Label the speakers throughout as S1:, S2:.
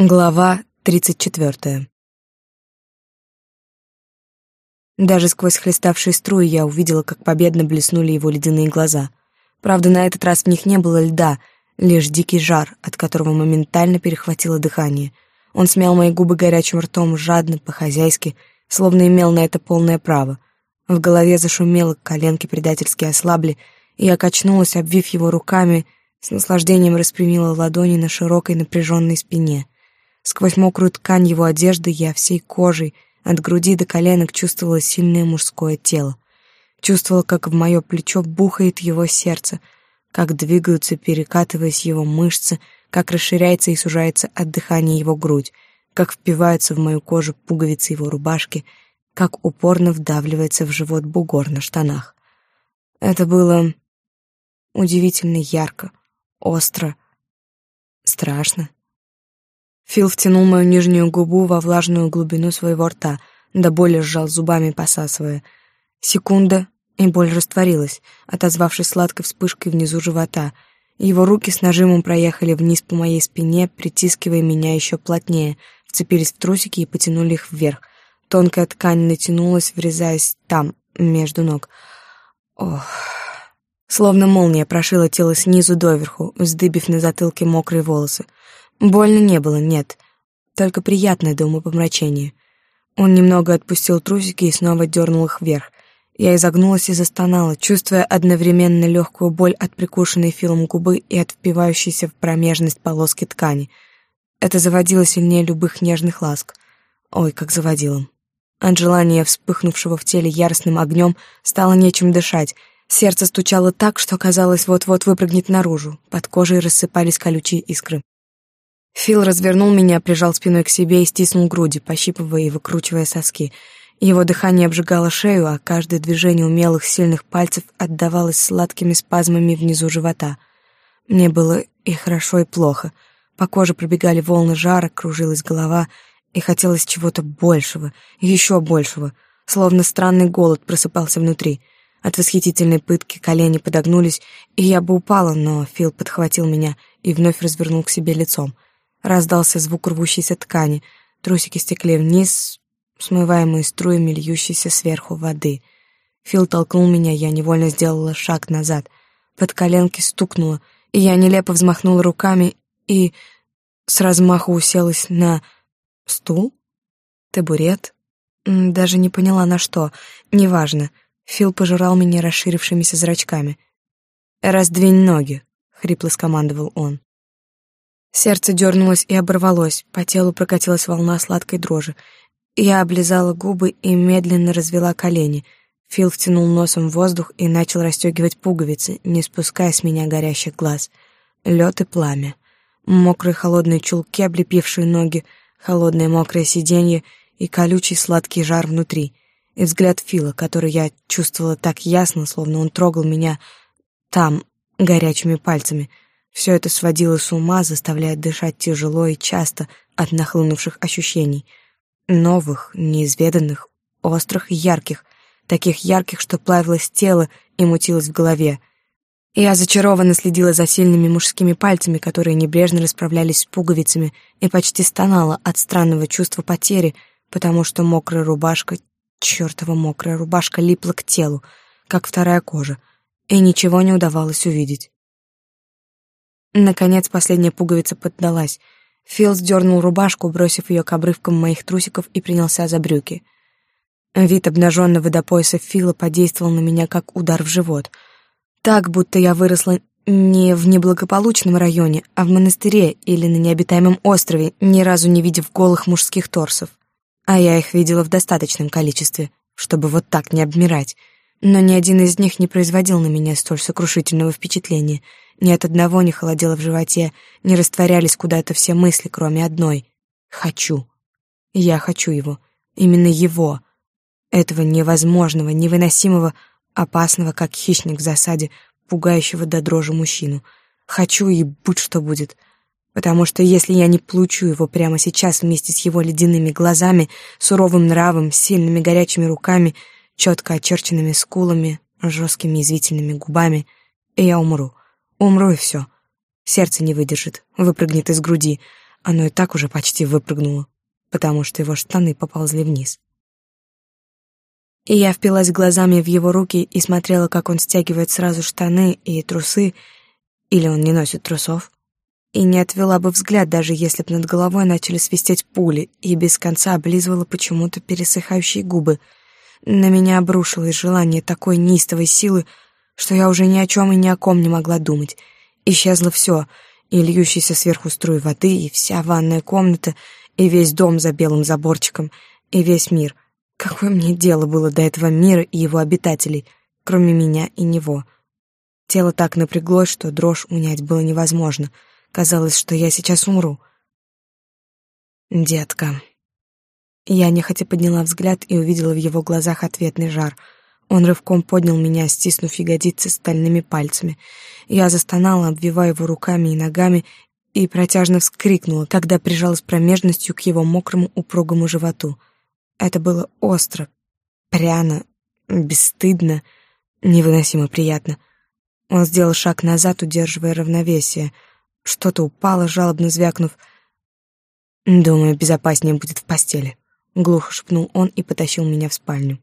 S1: Глава тридцать четвертая. Даже сквозь хлеставшие струи я увидела, как победно блеснули его ледяные глаза. Правда, на этот раз в них не было льда, лишь дикий жар, от которого моментально перехватило дыхание. Он смял мои губы горячим ртом, жадно, по-хозяйски, словно имел на это полное право. В голове зашумело, коленки предательски ослабли, и я качнулась, обвив его руками, с наслаждением распрямила ладони на широкой напряженной спине — Сквозь мокрую ткань его одежды я всей кожей от груди до коленок чувствовала сильное мужское тело. Чувствовала, как в мое плечо бухает его сердце, как двигаются, перекатываясь его мышцы, как расширяется и сужается от дыхания его грудь, как впиваются в мою кожу пуговицы его рубашки, как упорно вдавливается в живот бугор на штанах. Это было удивительно ярко, остро, страшно. Фил втянул мою нижнюю губу во влажную глубину своего рта, до боли сжал зубами, посасывая. Секунда, и боль растворилась, отозвавшись сладкой вспышкой внизу живота. Его руки с нажимом проехали вниз по моей спине, притискивая меня еще плотнее, вцепились в трусики и потянули их вверх. Тонкая ткань натянулась, врезаясь там, между ног. Ох... Словно молния прошила тело снизу доверху, вздыбив на затылке мокрые волосы. Больно не было, нет, только приятное до умопомрачения. Он немного отпустил трусики и снова дернул их вверх. Я изогнулась и застонала, чувствуя одновременно легкую боль от прикушенной филом губы и от впивающейся в промежность полоски ткани. Это заводило сильнее любых нежных ласк. Ой, как заводило. От желания, вспыхнувшего в теле яростным огнем, стало нечем дышать. Сердце стучало так, что казалось, вот-вот выпрыгнет наружу. Под кожей рассыпались колючие искры. Фил развернул меня, прижал спиной к себе и стиснул груди, пощипывая и выкручивая соски. Его дыхание обжигало шею, а каждое движение умелых сильных пальцев отдавалось сладкими спазмами внизу живота. Мне было и хорошо, и плохо. По коже пробегали волны жара, кружилась голова, и хотелось чего-то большего, еще большего, словно странный голод просыпался внутри. От восхитительной пытки колени подогнулись, и я бы упала, но Фил подхватил меня и вновь развернул к себе лицом — Раздался звук рвущейся ткани. Трусики стекли вниз, смываемые струями льющейся сверху воды. Фил толкнул меня, я невольно сделала шаг назад. Под коленки стукнуло, и я нелепо взмахнула руками и с размаху уселась на стул, табурет. Даже не поняла на что, неважно. Фил пожирал меня расширившимися зрачками. «Раздвинь ноги», — хрипло скомандовал он. Сердце дернулось и оборвалось, по телу прокатилась волна сладкой дрожи. Я облизала губы и медленно развела колени. Фил втянул носом в воздух и начал расстегивать пуговицы, не спуская с меня горящих глаз. Лед и пламя. Мокрые холодные чулки, облепившие ноги, холодное мокрое сиденье и колючий сладкий жар внутри. И взгляд Фила, который я чувствовала так ясно, словно он трогал меня там, горячими пальцами — все это сводило с ума, заставляя дышать тяжело и часто от нахлынувших ощущений. Новых, неизведанных, острых и ярких, таких ярких, что плавилось тело и мутилось в голове. Я зачарованно следила за сильными мужскими пальцами, которые небрежно расправлялись с пуговицами, и почти стонала от странного чувства потери, потому что мокрая рубашка, чертова мокрая рубашка липла к телу, как вторая кожа, и ничего не удавалось увидеть. Наконец последняя пуговица поддалась. Фил сдернул рубашку, бросив ее к обрывкам моих трусиков и принялся за брюки. Вид обнаженного до пояса Фила подействовал на меня как удар в живот. Так, будто я выросла не в неблагополучном районе, а в монастыре или на необитаемом острове, ни разу не видев голых мужских торсов. А я их видела в достаточном количестве, чтобы вот так не обмирать. Но ни один из них не производил на меня столь сокрушительного впечатления — ни от одного не холодело в животе, не растворялись куда-то все мысли, кроме одной. «Хочу». Я хочу его. Именно его. Этого невозможного, невыносимого, опасного, как хищник в засаде, пугающего до дрожи мужчину. Хочу и будь что будет. Потому что если я не получу его прямо сейчас вместе с его ледяными глазами, суровым нравом, сильными горячими руками, четко очерченными скулами, жесткими извительными губами, я умру. Умру и все. Сердце не выдержит, выпрыгнет из груди, Оно и так уже почти выпрыгнуло, потому что его штаны поползли вниз. И я впилась глазами в его руки и смотрела, как он стягивает сразу штаны и трусы, или он не носит трусов, и не отвела бы взгляд, даже если б над головой начали свистеть пули, и без конца облизывала почему-то пересыхающие губы. На меня обрушилось желание такой неистовой силы, что я уже ни о чем и ни о ком не могла думать. Исчезло все, и льющийся сверху струй воды, и вся ванная комната, и весь дом за белым заборчиком, и весь мир — Какое мне дело было до этого мира и его обитателей, кроме меня и него? Тело так напряглось, что дрожь унять было невозможно. Казалось, что я сейчас умру. «Детка». Я нехотя подняла взгляд и увидела в его глазах ответный жар. Он рывком поднял меня, стиснув ягодицы стальными пальцами. Я застонала, обвивая его руками и ногами, и протяжно вскрикнула, когда прижалась промежностью к его мокрому упругому животу — это было остро, пряно, бесстыдно, невыносимо приятно. Он сделал шаг назад, удерживая равновесие. Что-то упало, жалобно звякнув. «Думаю, безопаснее будет в постели», — глухо шепнул он и потащил меня в спальню.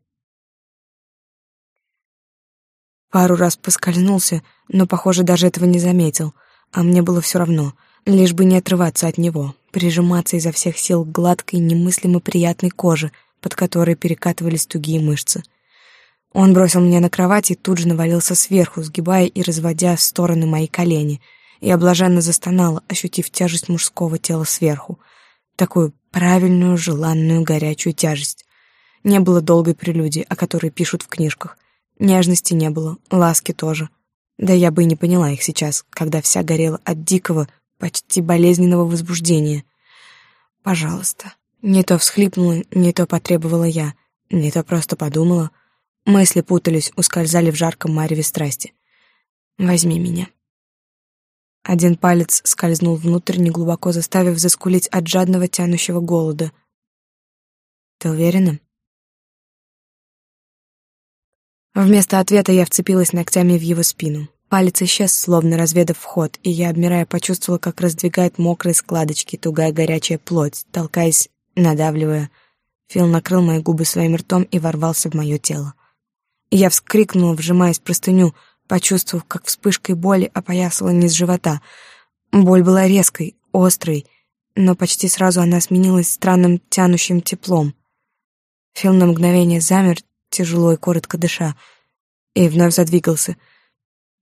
S1: Пару раз поскользнулся, но, похоже, даже этого не заметил, а мне было все равно, лишь бы не отрываться от него, прижиматься изо всех сил к гладкой, немыслимо приятной коже — под которой перекатывались тугие мышцы. Он бросил меня на кровать и тут же навалился сверху, сгибая и разводя в стороны мои колени. Я блаженно застонала, ощутив тяжесть мужского тела сверху. Такую правильную, желанную, горячую тяжесть. Не было долгой прелюдии, о которой пишут в книжках. Нежности не было, ласки тоже. Да я бы и не поняла их сейчас, когда вся горела от дикого, почти болезненного возбуждения. Пожалуйста, не то всхлипнула, не то потребовала я, не то просто подумала. Мысли путались, ускользали в жарком мареве страсти. «Возьми меня». Один палец скользнул внутрь, неглубоко заставив заскулить от жадного тянущего голода. «Ты уверена?» Вместо ответа я вцепилась ногтями в его спину. Палец исчез, словно разведав вход, и я, обмирая, почувствовала, как раздвигает мокрые складочки тугая горячая плоть, толкаясь надавливая. Фил накрыл мои губы своим ртом и ворвался в мое тело. Я вскрикнула, вжимаясь в простыню, почувствовав, как вспышкой боли опоясала низ живота. Боль была резкой, острой, но почти сразу она сменилась странным тянущим теплом. Фил на мгновение замер, тяжело и коротко дыша, и вновь задвигался.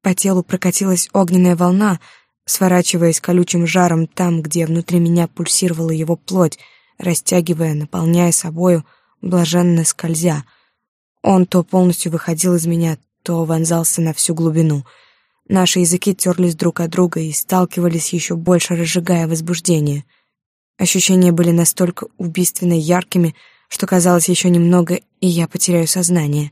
S1: По телу прокатилась огненная волна, сворачиваясь колючим жаром там, где внутри меня пульсировала его плоть — растягивая, наполняя собою, блаженно скользя. Он то полностью выходил из меня, то вонзался на всю глубину. Наши языки терлись друг от друга и сталкивались еще больше, разжигая возбуждение. Ощущения были настолько убийственно яркими, что казалось еще немного, и я потеряю сознание.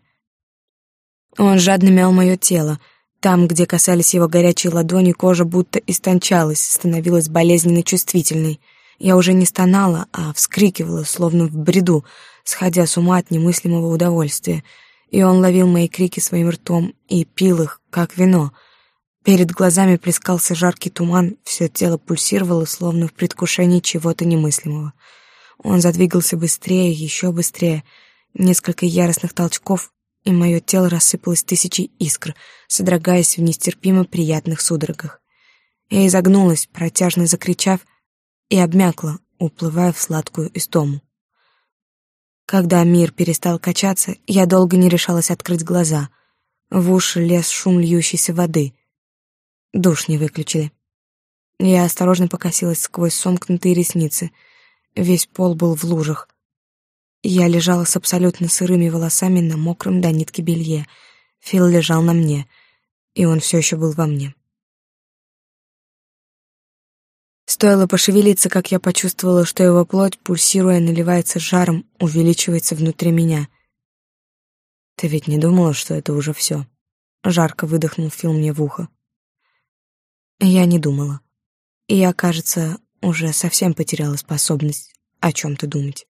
S1: Он жадно мял мое тело. Там, где касались его горячие ладони, кожа будто истончалась, становилась болезненно чувствительной — я уже не стонала, а вскрикивала, словно в бреду, сходя с ума от немыслимого удовольствия. И он ловил мои крики своим ртом и пил их, как вино. Перед глазами плескался жаркий туман, все тело пульсировало, словно в предвкушении чего-то немыслимого. Он задвигался быстрее, еще быстрее. Несколько яростных толчков, и мое тело рассыпалось тысячей искр, содрогаясь в нестерпимо приятных судорогах. Я изогнулась, протяжно закричав, и обмякла, уплывая в сладкую истому. Когда мир перестал качаться, я долго не решалась открыть глаза. В уши лез шум льющейся воды. Душ не выключили. Я осторожно покосилась сквозь сомкнутые ресницы. Весь пол был в лужах. Я лежала с абсолютно сырыми волосами на мокром до нитки белье. Фил лежал на мне, и он все еще был во мне. Стоило пошевелиться, как я почувствовала, что его плоть, пульсируя, наливается жаром, увеличивается внутри меня. «Ты ведь не думала, что это уже все?» Жарко выдохнул Фил мне в ухо. Я не думала. И я, кажется, уже совсем потеряла способность о чем-то думать.